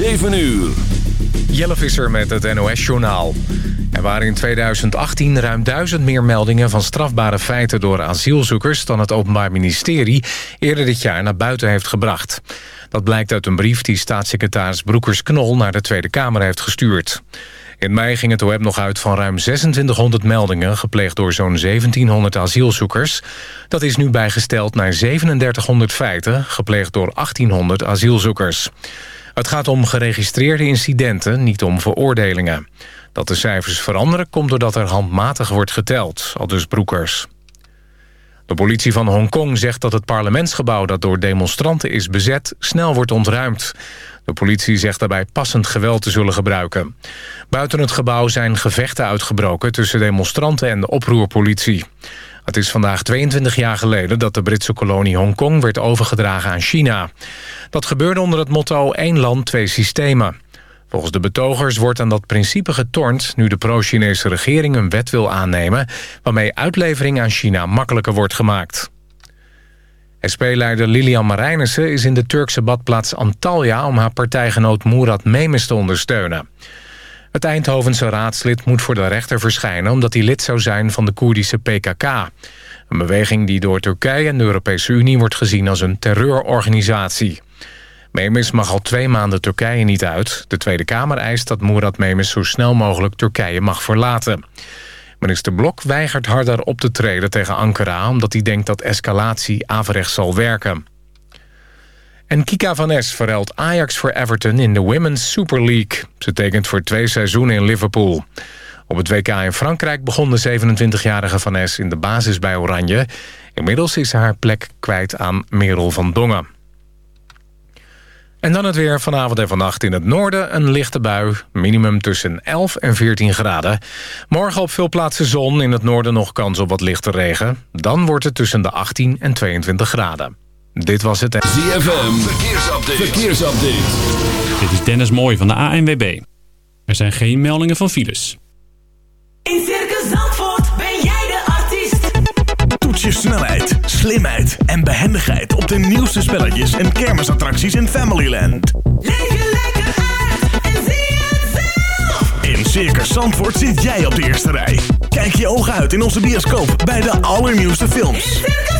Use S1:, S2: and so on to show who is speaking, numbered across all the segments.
S1: 7 uur.
S2: Jelle Visser met het NOS-journaal. Er waren in 2018 ruim duizend meer meldingen van strafbare feiten door asielzoekers... dan het Openbaar Ministerie eerder dit jaar naar buiten heeft gebracht. Dat blijkt uit een brief die staatssecretaris Broekers-Knol naar de Tweede Kamer heeft gestuurd. In mei ging het OM nog uit van ruim 2600 meldingen... gepleegd door zo'n 1700 asielzoekers. Dat is nu bijgesteld naar 3700 feiten... gepleegd door 1800 asielzoekers. Het gaat om geregistreerde incidenten, niet om veroordelingen. Dat de cijfers veranderen komt doordat er handmatig wordt geteld, al dus Broekers. De politie van Hongkong zegt dat het parlementsgebouw... dat door demonstranten is bezet, snel wordt ontruimd. De politie zegt daarbij passend geweld te zullen gebruiken. Buiten het gebouw zijn gevechten uitgebroken... tussen demonstranten en de oproerpolitie. Het is vandaag 22 jaar geleden dat de Britse kolonie Hongkong... werd overgedragen aan China. Dat gebeurde onder het motto één land, twee systemen. Volgens de betogers wordt aan dat principe getornd... nu de pro-Chinese regering een wet wil aannemen... waarmee uitlevering aan China makkelijker wordt gemaakt. SP-leider Lilian Marijnissen is in de Turkse badplaats Antalya... om haar partijgenoot Murat Memes te ondersteunen. Het Eindhovense raadslid moet voor de rechter verschijnen... omdat hij lid zou zijn van de Koerdische PKK. Een beweging die door Turkije en de Europese Unie wordt gezien als een terreurorganisatie. Memes mag al twee maanden Turkije niet uit. De Tweede Kamer eist dat Murat Memes zo snel mogelijk Turkije mag verlaten. Minister Blok weigert harder op te treden tegen Ankara... omdat hij denkt dat escalatie averechts zal werken. En Kika van Es verruilt Ajax voor Everton in de Women's Super League. Ze tekent voor twee seizoenen in Liverpool. Op het WK in Frankrijk begon de 27-jarige Van Es in de basis bij Oranje. Inmiddels is ze haar plek kwijt aan Merel van Dongen. En dan het weer vanavond en vannacht in het noorden een lichte bui. Minimum tussen 11 en 14 graden. Morgen op veel plaatsen zon. In het noorden nog kans op wat lichte regen. Dan wordt het tussen de 18 en 22 graden. Dit was het...
S1: ZFM, verkeersupdate. verkeersupdate.
S3: Dit is Dennis Mooij van de ANWB. Er zijn geen meldingen van files.
S4: In Circus Zandvoort ben jij de artiest.
S5: Toets je snelheid, slimheid en behendigheid op de nieuwste spelletjes en kermisattracties in Familyland.
S4: Leef je lekker uit en zie het zelf.
S5: In Circus Zandvoort zit jij op de eerste rij. Kijk je ogen uit in onze bioscoop bij de allernieuwste
S4: In
S5: films.
S4: Circus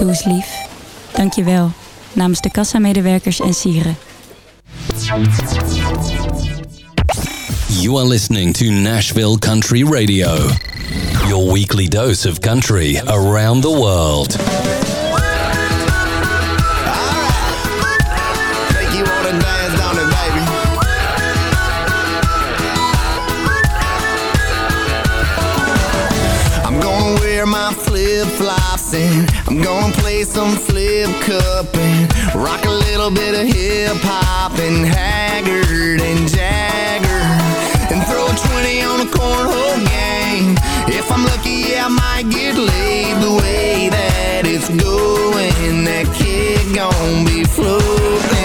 S6: Doe lief. Dank je wel. Namens de kassamedewerkers en sieren.
S1: You are listening to Nashville Country Radio. Your weekly dose of country around the world.
S7: I'm gonna play some flip cup and rock a little bit of hip hop and Haggard and Jagger and throw a 20 on a cornhole game.
S1: If I'm lucky, I might get laid the way that it's going. That kid gon' be floating.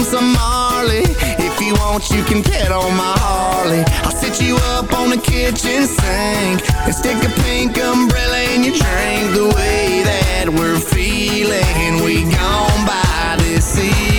S1: On some Marley. If you want, you can pet on my Harley. I'll sit you up on the kitchen sink and stick a pink umbrella in your drink. The way that we're feeling, we gone by this evening.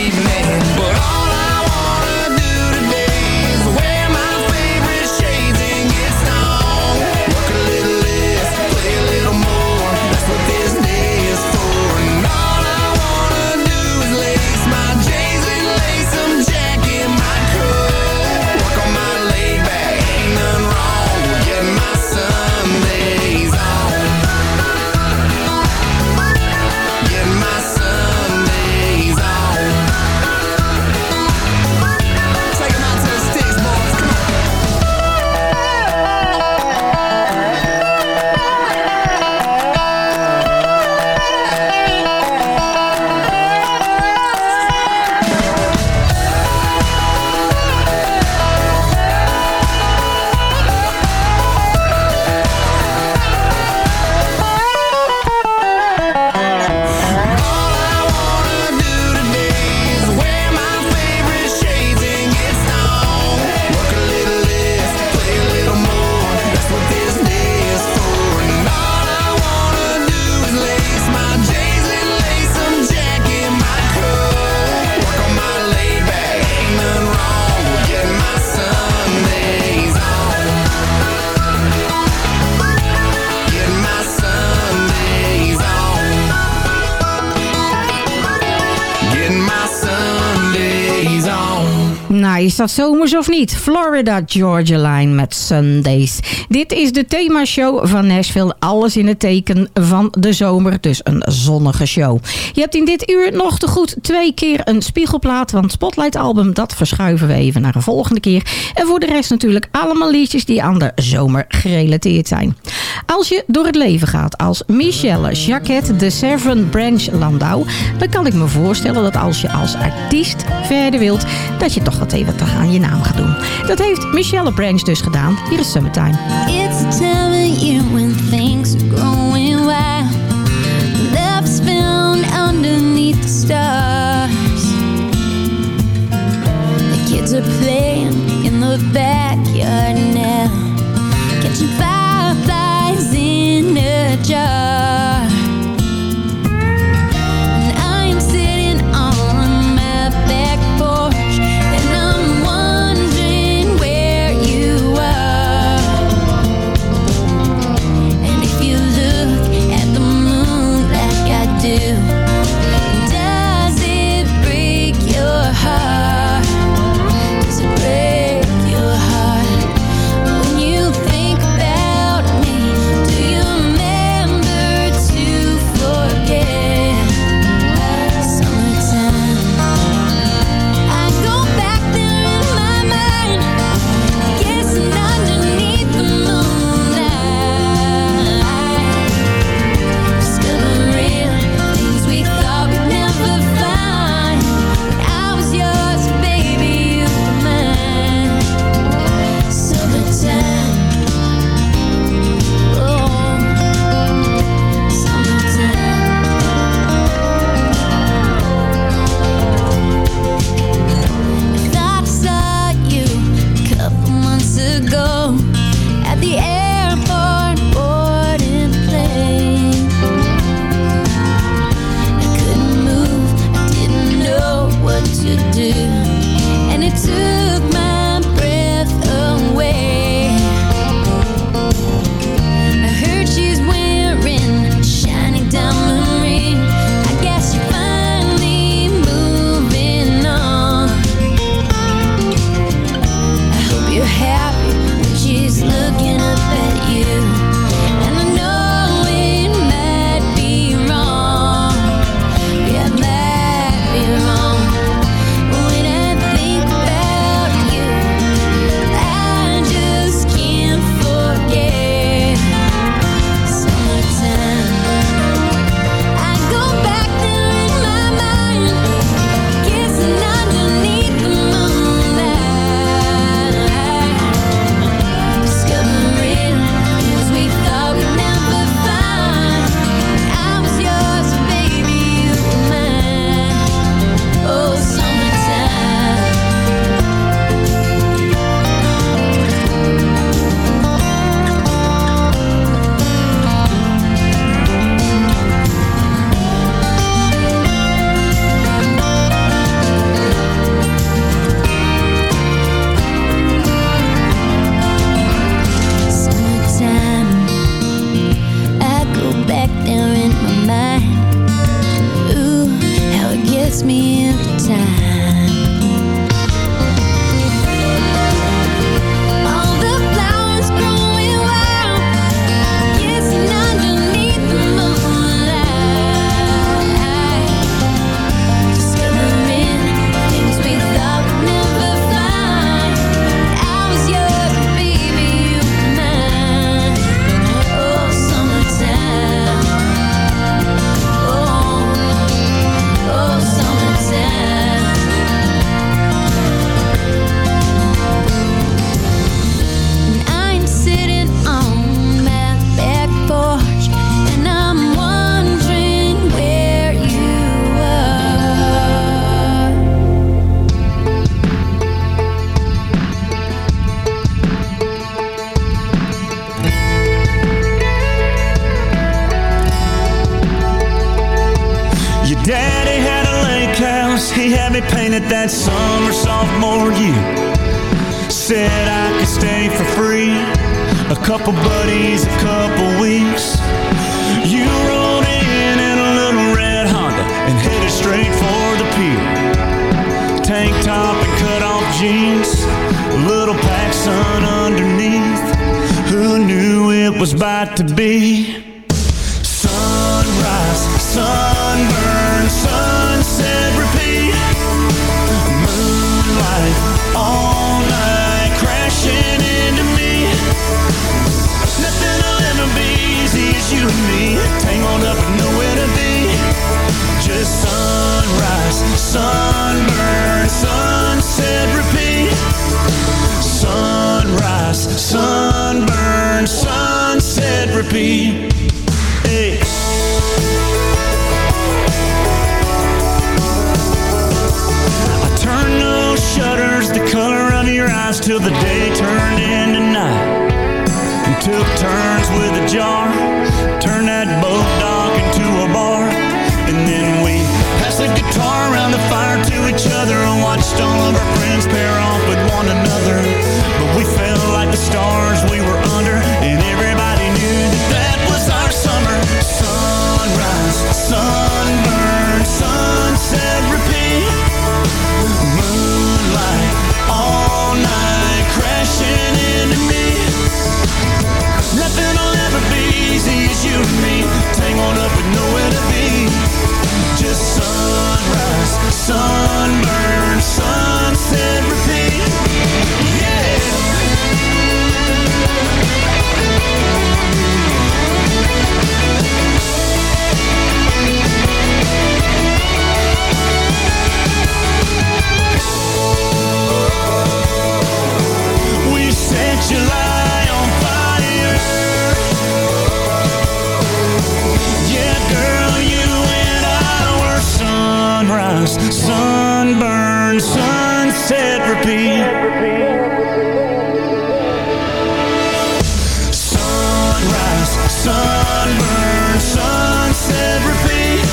S8: Nou, is dat zomers of niet? Florida Georgia Line met Sundays. Dit is de themashow van Nashville. Alles in het teken van de zomer. Dus een zonnige show. Je hebt in dit uur nog te goed twee keer een spiegelplaat. Want Spotlight album, dat verschuiven we even naar een volgende keer. En voor de rest natuurlijk allemaal liedjes die aan de zomer gerelateerd zijn. Als je door het leven gaat als Michelle Jacquette de Seven Branch Landau... dan kan ik me voorstellen dat als je als artiest verder wilt... dat je toch wat even aan je naam gaat doen. Dat heeft Michelle Branch dus gedaan. Hier is Summertime.
S4: It's a time of year when things are growing wild. Love's found underneath the stars. The kids are playing in the backyard now. Catching fireflies in a jar.
S9: shine. Sunburn, sunset, repeat. Hey. I turned those shutters the color of your eyes till the day turned into night. And took turns with a jar, turned that boat dock into a bar. And then we passed the guitar around the fire to each other and watched all of our friends pair off with one another. But we the stars we were sunburn, sunset, repeat. Sunrise, sunburn, sunset, repeat.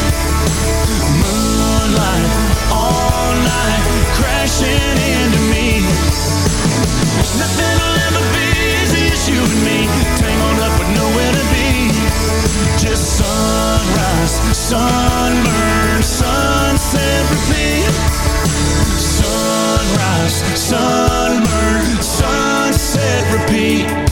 S9: Moonlight, all night, crashing into me. Nothing will ever be as you and me Tangled up nowhere to be Just sunrise, sunburn, sunburn, sunset, repeat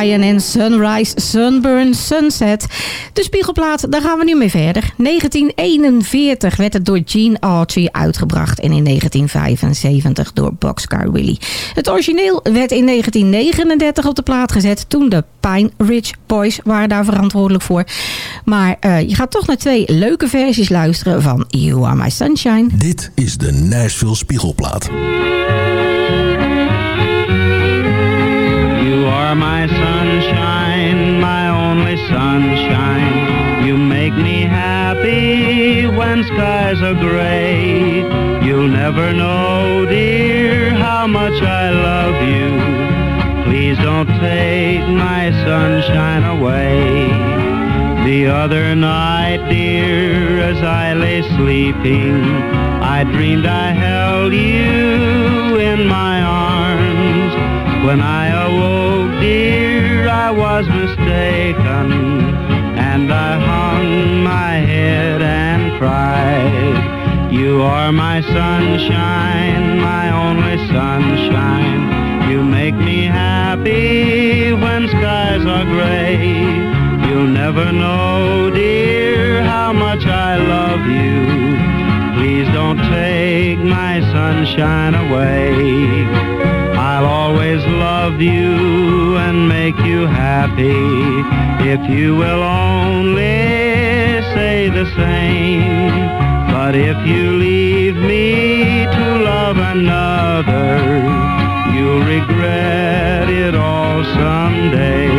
S8: Bryan en Sunrise, Sunburn, Sunset. De spiegelplaat, daar gaan we nu mee verder. 1941 werd het door Gene Autry uitgebracht en in 1975 door Boxcar Willie. Het origineel werd in 1939 op de plaat gezet toen de Pine Ridge Boys waren daar verantwoordelijk voor. Maar eh, je gaat toch naar twee leuke versies luisteren van You Are My Sunshine.
S10: Dit is de Nashville Spiegelplaat.
S11: My sunshine, my only sunshine. You make me happy when skies are gray. You'll never know, dear, how much I love you. Please don't take my sunshine away. The other night, dear, as I lay sleeping, I dreamed I held you in my arms. When I awoke, dear, I was mistaken, and I hung my head and cried. You are my sunshine, my only sunshine. You make me happy when skies are gray. You'll never know, dear, how much I love you. Please don't take my sunshine away. I'll always love you and make you happy if you will only say the same. But if you leave me to love another, you'll regret it all someday.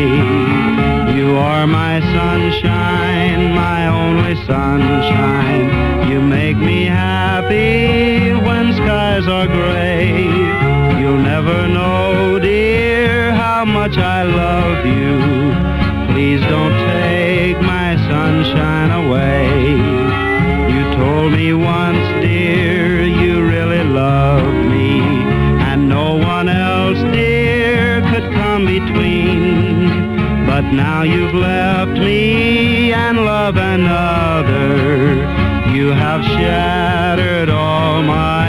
S11: You are my sunshine, my only sunshine. You make me happy when skies are gray. You'll never know, dear, how much I love you. Please don't take my sunshine away. You told me once, dear, you really love me. And no one else, dear, could come between. But now you've left me and love another. You have shattered all my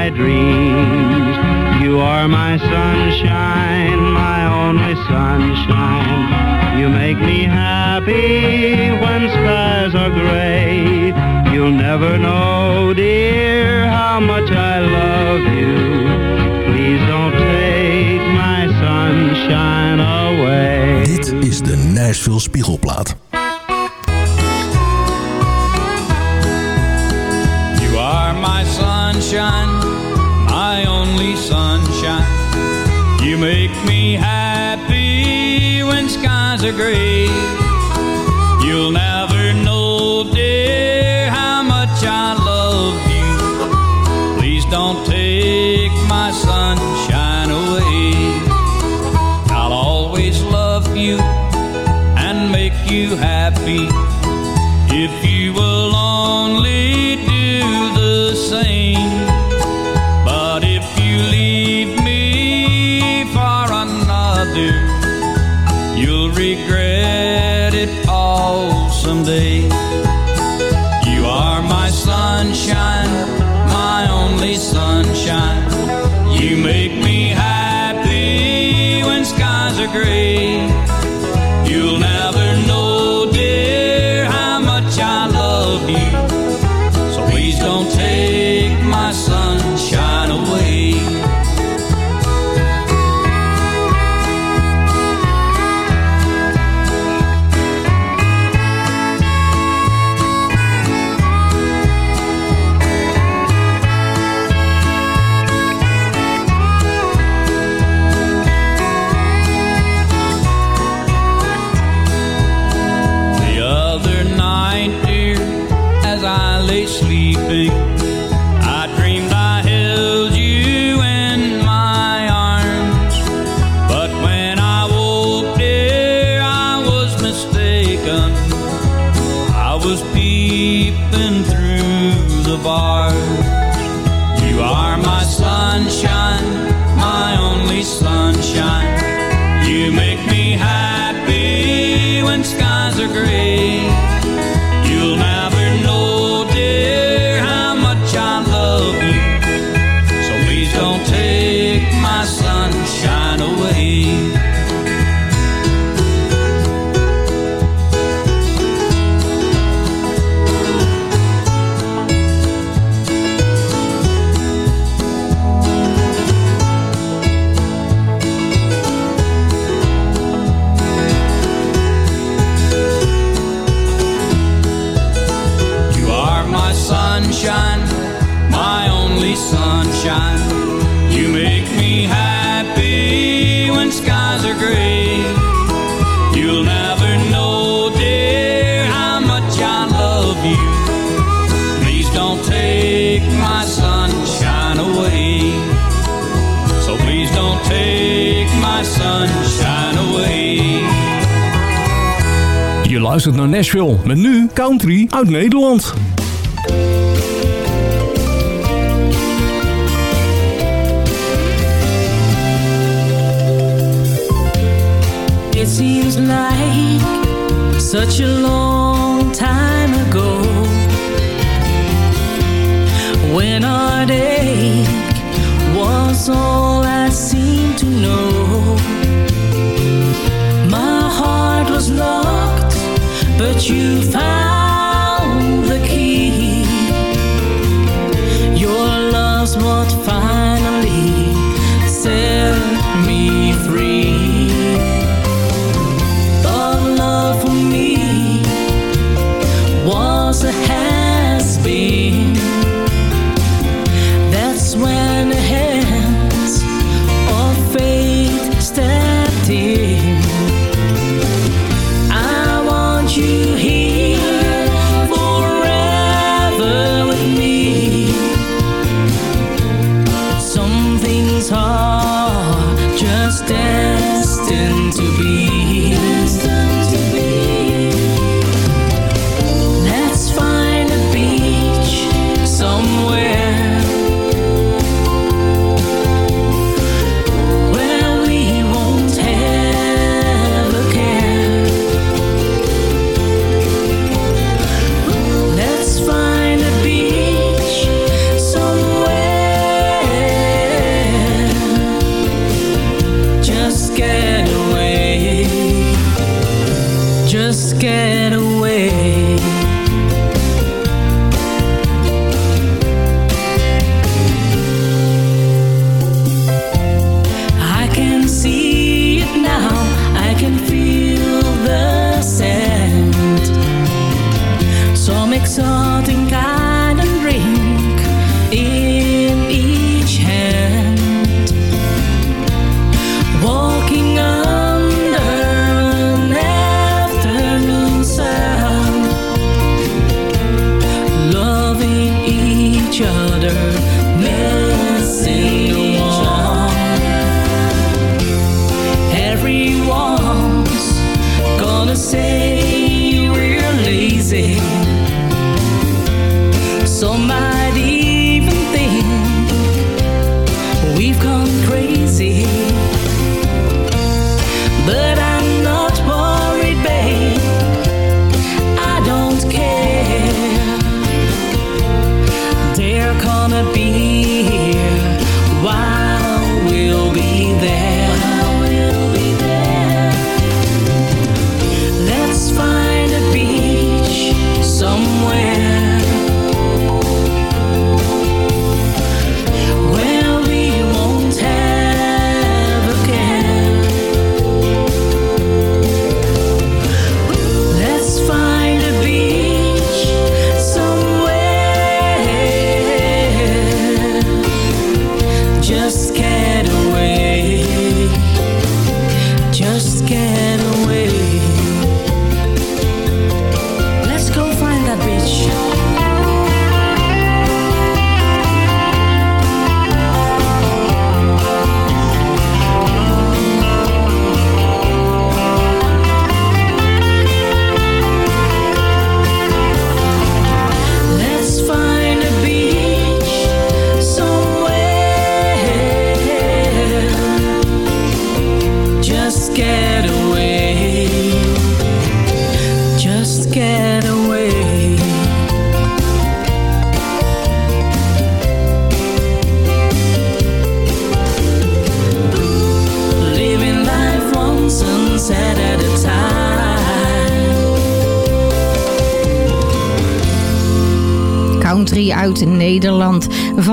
S11: You are my sunshine, my only sunshine. You make me happy when skies are gray. You'll never know, dear, how much I love you. Please don't take my sunshine away.
S10: Dit is de Nashville Spiegelplaat.
S12: grave. You'll never know, dear, how much I love you. Please don't take my sunshine away. I'll always love you and make you happy if you.
S5: Nederland.
S13: Just destined to be.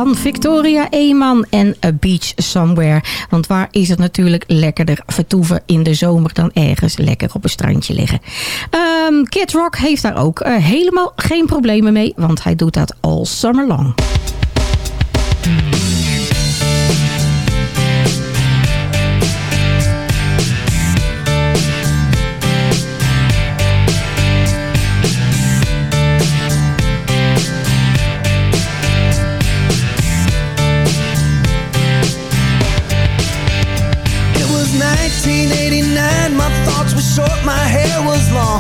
S8: Van Victoria Eeman en A Beach Somewhere. Want waar is het natuurlijk lekkerder vertoeven in de zomer dan ergens lekker op een strandje liggen. Ehm Kid Rock heeft daar ook eh, helemaal geen problemen mee, want hij doet dat all summer long.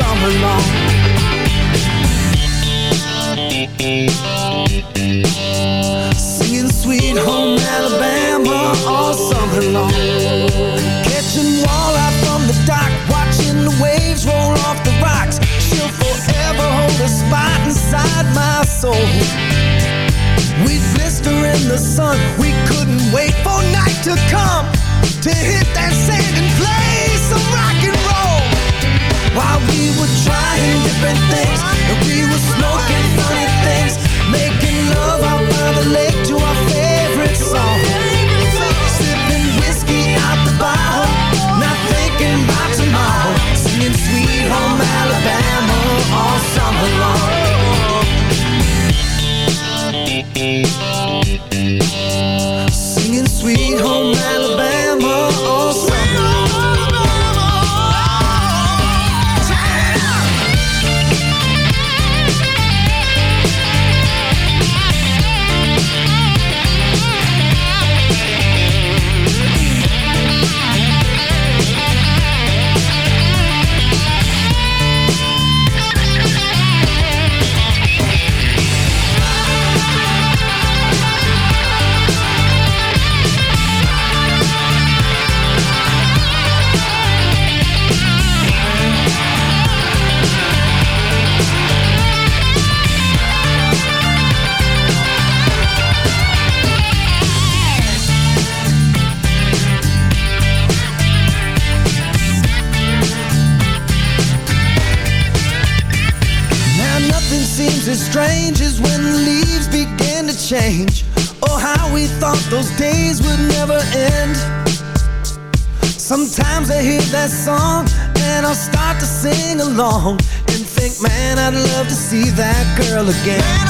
S7: summer long. Singing Sweet Home Alabama all summer long. Catching walleye from the dock, watching the waves roll off the rocks. She'll forever hold a spot inside my soul. We'd blister in the sun, we couldn't wait for night to come to hit that sand and play some rock. While we were trying different things, and we were smoking funny things, making love out by the lake to again.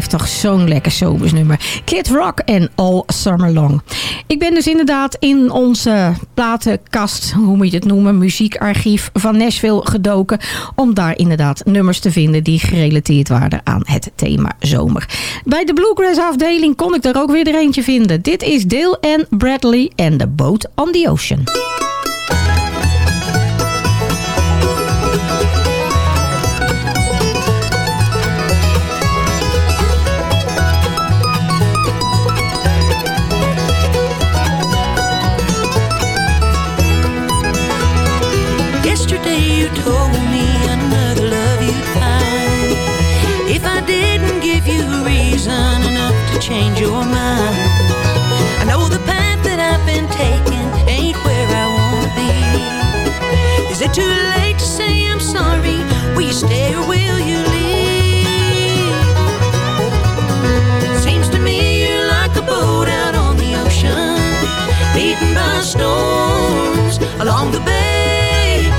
S8: Blijft toch zo'n lekker zomersnummer. Kid Rock en All Summer Long. Ik ben dus inderdaad in onze platenkast, hoe moet je het noemen, muziekarchief van Nashville gedoken. Om daar inderdaad nummers te vinden die gerelateerd waren aan het thema zomer. Bij de Bluegrass afdeling kon ik er ook weer er eentje vinden. Dit is Dale Ann Bradley en The Boat on the Ocean.
S4: Too late to say I'm sorry? Will you stay or will you leave? Seems to me you're like a boat out on the ocean Beaten by storms along the bay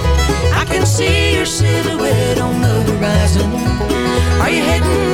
S4: I can see your silhouette on the horizon Are you heading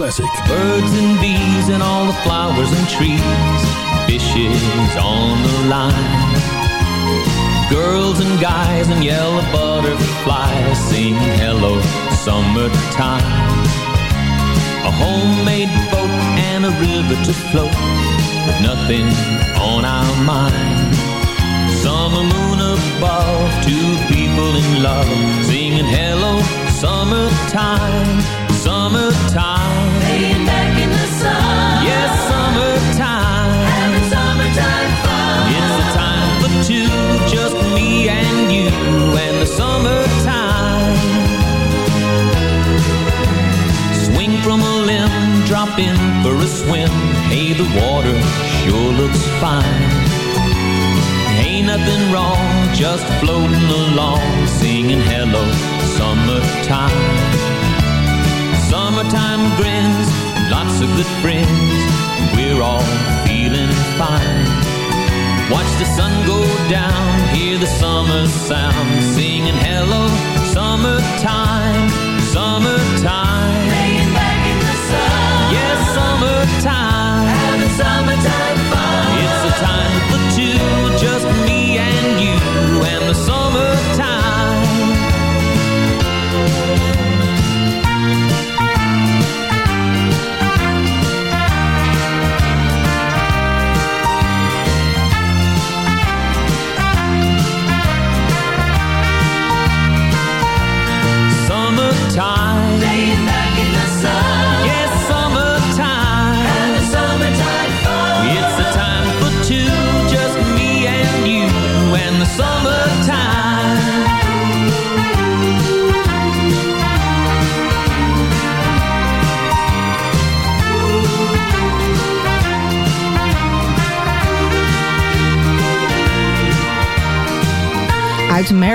S10: Classic.
S14: Birds and bees and all the flowers and trees, fishes on the line. Girls and guys and yellow butterflies sing hello summertime. A homemade boat and a river to float, with nothing on our mind. Summer moon above, two people in love, singing hello summertime, summertime.
S4: Laying back in the sun.
S14: Yes, summertime.
S4: Having summertime fun.
S14: It's a time for two, just me and you and the summertime. Swing from a limb, drop in for a swim. Hey, the water sure looks fine. Ain't nothing wrong, just floating along, singing hello, summertime. Summertime grins, lots of good friends, we're all feeling fine. Watch the sun go down, hear the summer sound, singing hello, summertime, summertime.
S4: Laying back in the sun.
S14: Yes, summertime.
S4: Having summertime fun.
S14: It's a time for two,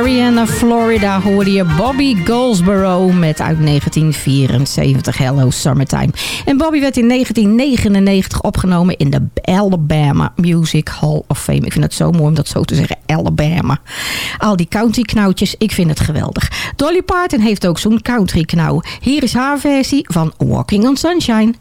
S8: Uit Marianna, Florida hoorde je Bobby Goldsboro met uit 1974 Hello Summertime. En Bobby werd in 1999 opgenomen in de Alabama Music Hall of Fame. Ik vind het zo mooi om dat zo te zeggen, Alabama. Al die country knauwtjes, ik vind het geweldig. Dolly Parton heeft ook zo'n country knauw. Hier is haar versie van Walking on Sunshine.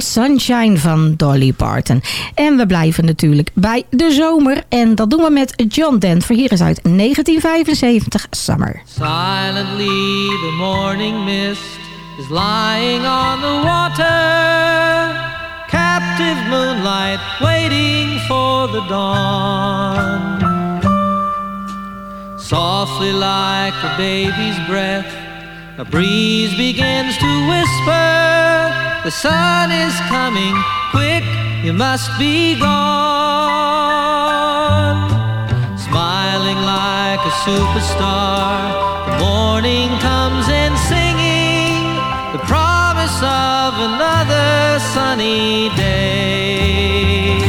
S8: Sunshine van Dolly Parton. En we blijven natuurlijk bij de zomer. En dat doen we met John Denver. Hier is uit 1975 Summer.
S15: Silently the morning mist is lying on the water. Captive moonlight waiting for the dawn. Softly like a baby's breath, a breeze begins to whisper. The sun is coming, quick, you must be gone. Smiling like a superstar, the morning comes in singing the promise of another sunny day.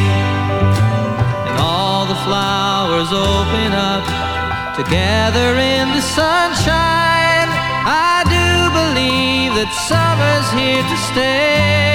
S15: And all the flowers open up together in the sunshine. I believe that summer's here to stay.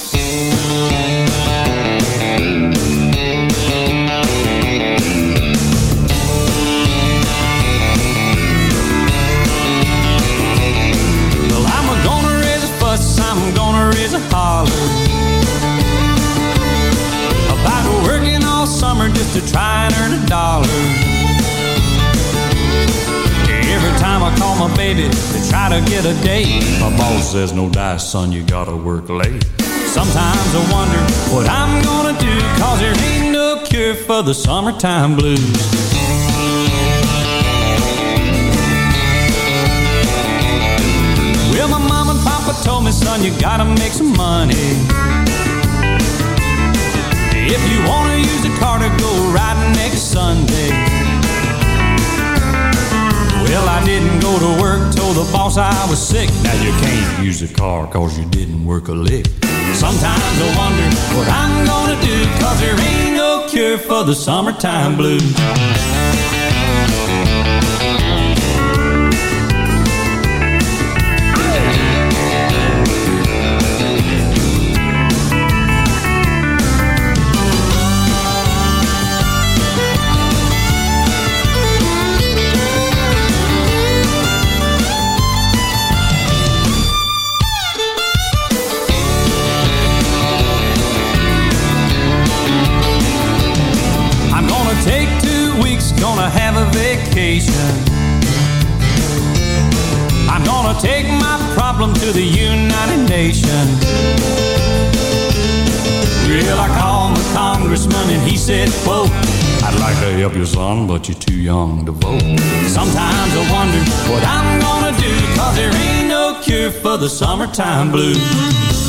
S12: Baby to try to get a date My boss says, no dice, son, you gotta work late Sometimes I wonder what I'm gonna do Cause there ain't no cure for the summertime blues Well, my mom and papa told me, son, you gotta make some money. If you wanna use a car to go riding next Sunday. Well, I didn't go to work, told the boss I was sick. Now you can't use a car cause you didn't work a lick. Sometimes I wonder what I'm gonna do, cause there ain't no cure for the summertime blues. The United Nations. Well, I called the congressman and he said, quote, I'd like to help you, son, but you're too young to vote. Sometimes I wonder what I'm gonna do, cause there ain't no cure for the summertime blues.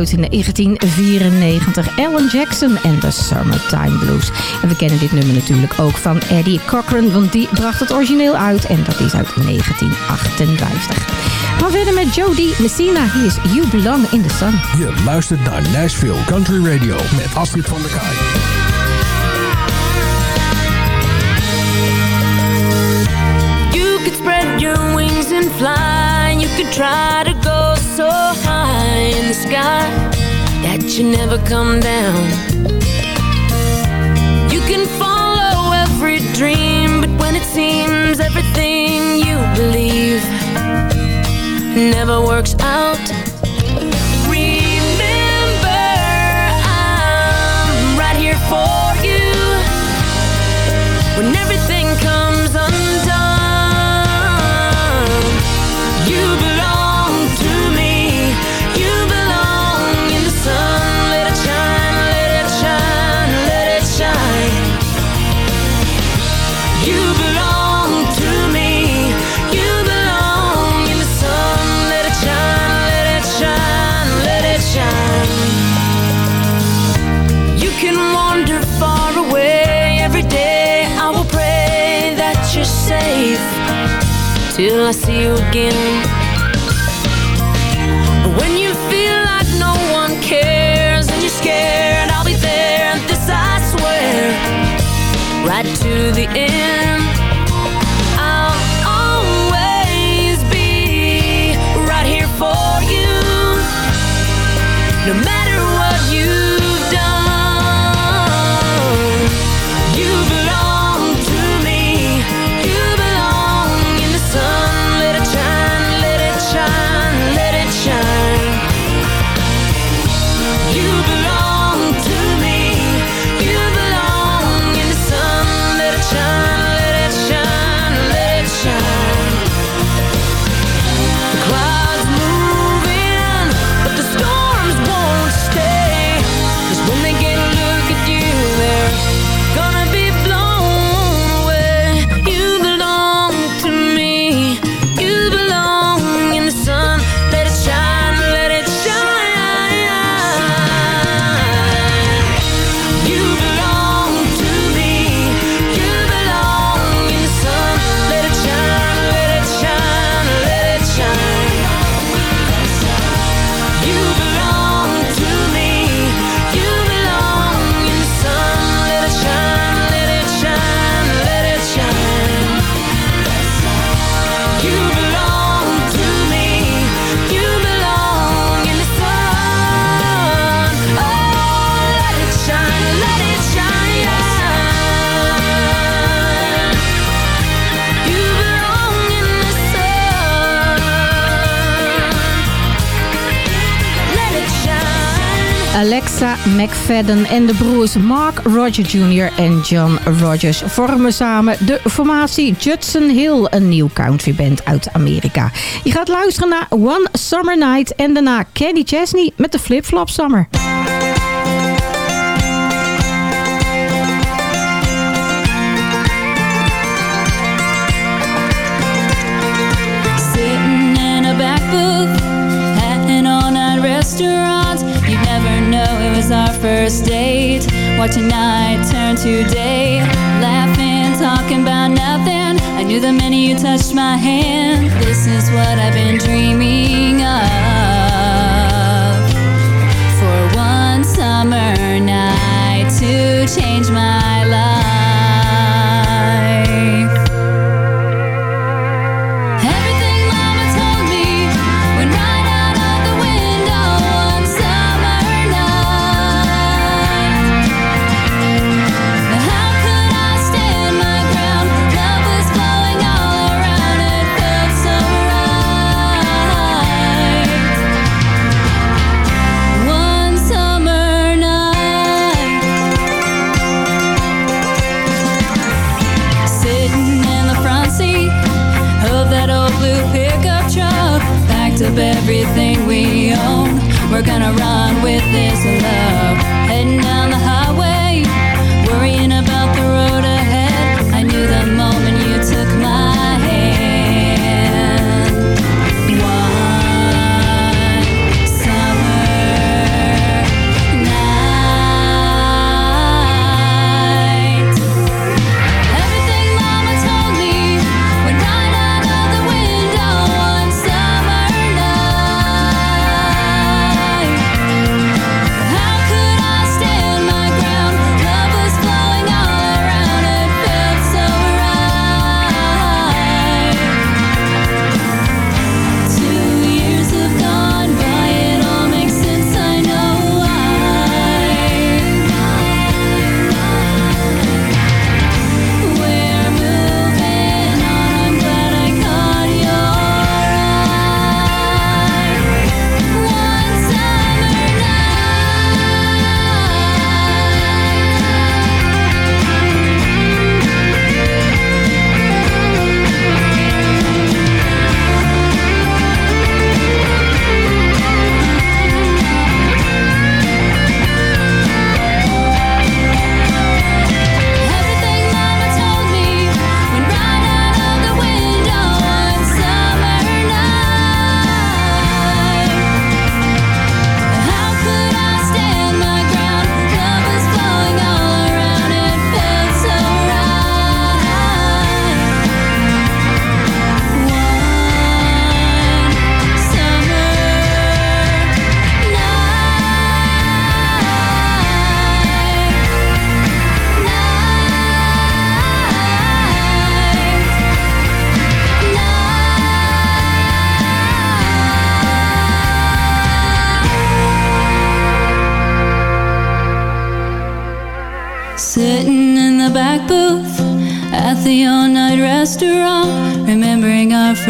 S8: Uit 1994. Alan Jackson en de Summertime Blues. En we kennen dit nummer natuurlijk ook van Eddie Cochran, want die bracht het origineel uit en dat is uit 1958. Maar verder met Jody Messina. Hier is You Belong in the Sun.
S10: Je luistert naar Nashville Country Radio met Astrid van der Kaai.
S4: You could spread your wings and fly. You could try to the sky that you never come down. You can follow every dream, but when it seems everything you believe never works out. Till I see you again.
S8: Alexa McFadden en de broers Mark Roger Jr. en John Rogers vormen samen de formatie Judson Hill, een nieuw countryband uit Amerika. Je gaat luisteren naar One Summer Night en daarna Kenny Chesney met de Flip Flop Summer.
S13: Sitting in a back booth, at all-night restaurant. Was our first date. Watching night turn to day, laughing, talking about nothing. I knew the minute you touched my hand. This is what I've been dreaming of for one summer night to change my up everything we own. We're gonna run with this love, heading down the highway.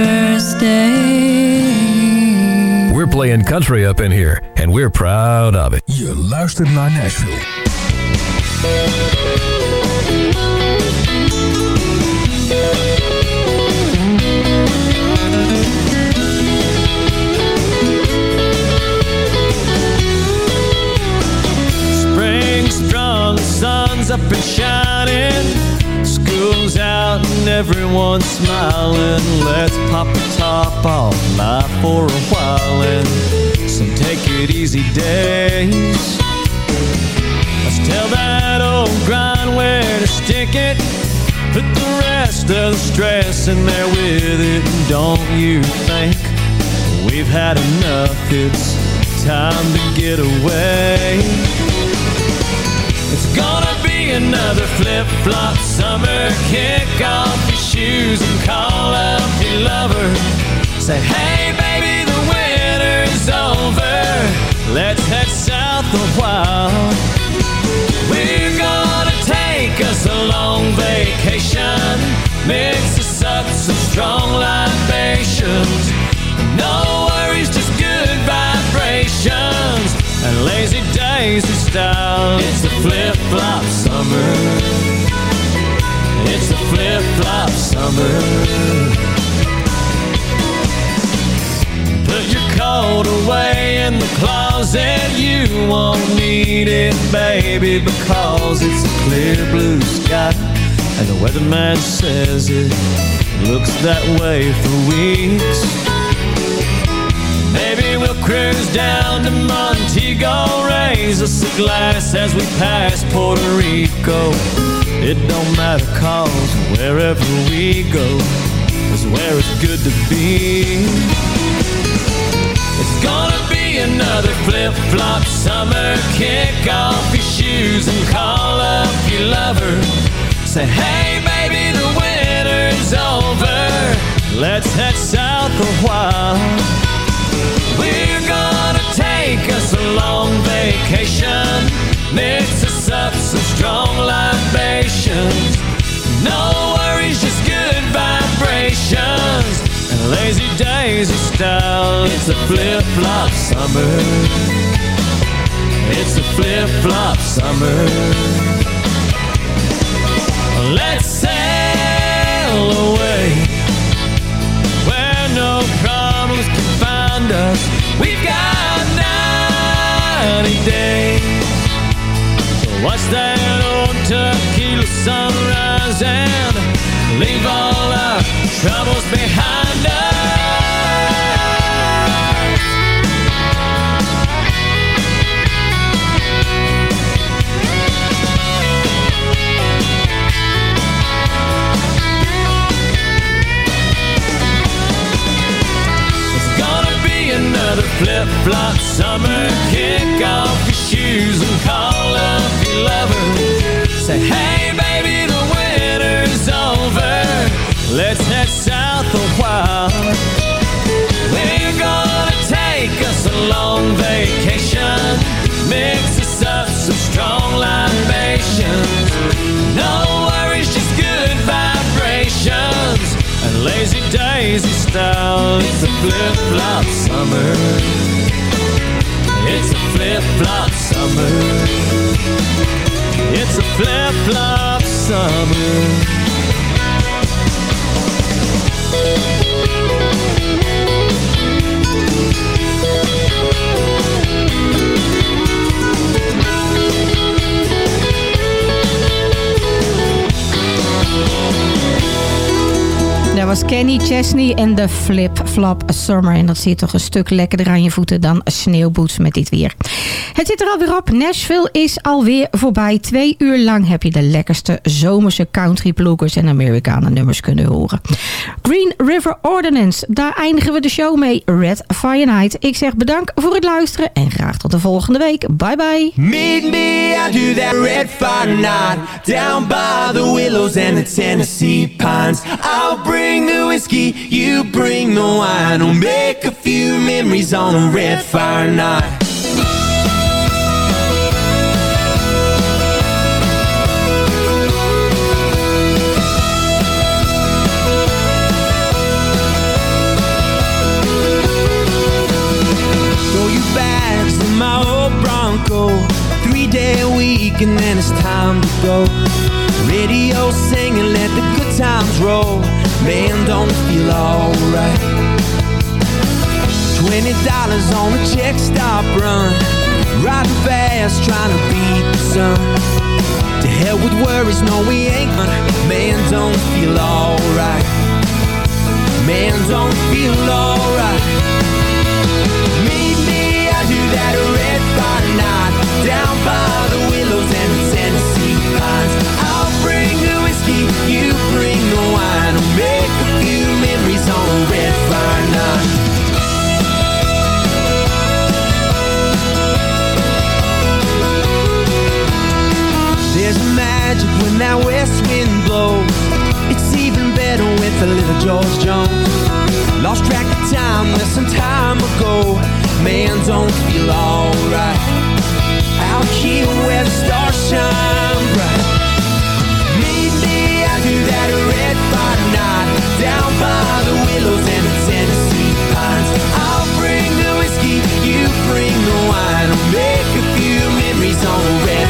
S13: First day.
S2: We're playing country up in here, and we're proud of it. Je luistert naar Nashville.
S12: Spring strong, the sun's up and shining. And everyone's smiling. Let's pop the top off life for a while and some take it easy days. Let's tell that old grind where to stick it. Put the rest of the stress in there with it. And don't you think we've had enough? It's time to get away. Another flip-flop summer. Kick off your shoes and call up your lover. Say, hey baby, the winter's over. Let's head south a while. We're gonna take us a long vacation. Mix us up some strong libations. No worries, just good vibrations. And lazy in style. It's a flip-flop summer. It's a flip-flop summer. Put your coat away in the closet. You won't need it, baby, because it's a clear blue sky. And the weatherman says it looks that way for weeks. We'll cruise down to Montego, raise us a glass as we pass Puerto Rico. It don't matter cause wherever we go is where it's good to be. It's gonna be another flip-flop summer. Kick off your shoes and call up your lover. Say, hey baby, the winter's over. Let's head south a while. We're gonna take us a long vacation. Mix us up some strong libations. No worries, just good vibrations. And lazy days of style. It's a flip-flop summer. It's a flip-flop summer. Let's sail away
S14: Watch that old tequila sunrise and leave all our troubles behind us. Another flip-flop summer. Kick off your shoes and call Say, hey baby, the winter's over. Let's head south a while. We're gonna take us a long vacation. Mix us up some strong libations. No worries, just good vibrations. And lazy daisy style. It's a flip-flop summer. Flip-flop summer. It's a flip-flop summer.
S8: Was Kenny Chesney en de Flip Flop Summer. En dat zit toch een stuk lekkerder aan je voeten dan sneeuwboots met dit weer. Het zit er alweer op. Nashville is alweer voorbij. Twee uur lang heb je de lekkerste zomerse country bloggers en Amerikanen nummers kunnen horen. Green River Ordinance. Daar eindigen we de show mee. Red Fire Night. Ik zeg bedankt voor het luisteren en graag tot de volgende week. Bye bye.
S7: Meet me, I do that red fire night Down by the willows and the Tennessee pines I'll bring the whiskey, you bring the wine We'll make a few memories on a red fire night and then it's time to go. Radio singing, let the good times roll. Man, don't feel alright. Twenty dollars on a check stop run. Riding fast, trying to beat the sun. To hell with worries, no we ain't gonna. Man, don't feel alright. Man, don't feel alright. Meet me, I do that when that west wind blows. It's even better with a little George Jones. Lost track of time, that's some time ago. Man, don't feel alright. Out here where the stars shine bright. Meet me, do that red fire night. Down by the willows and the Tennessee pines. I'll bring the whiskey, you bring the wine. I'll make a few memories on a red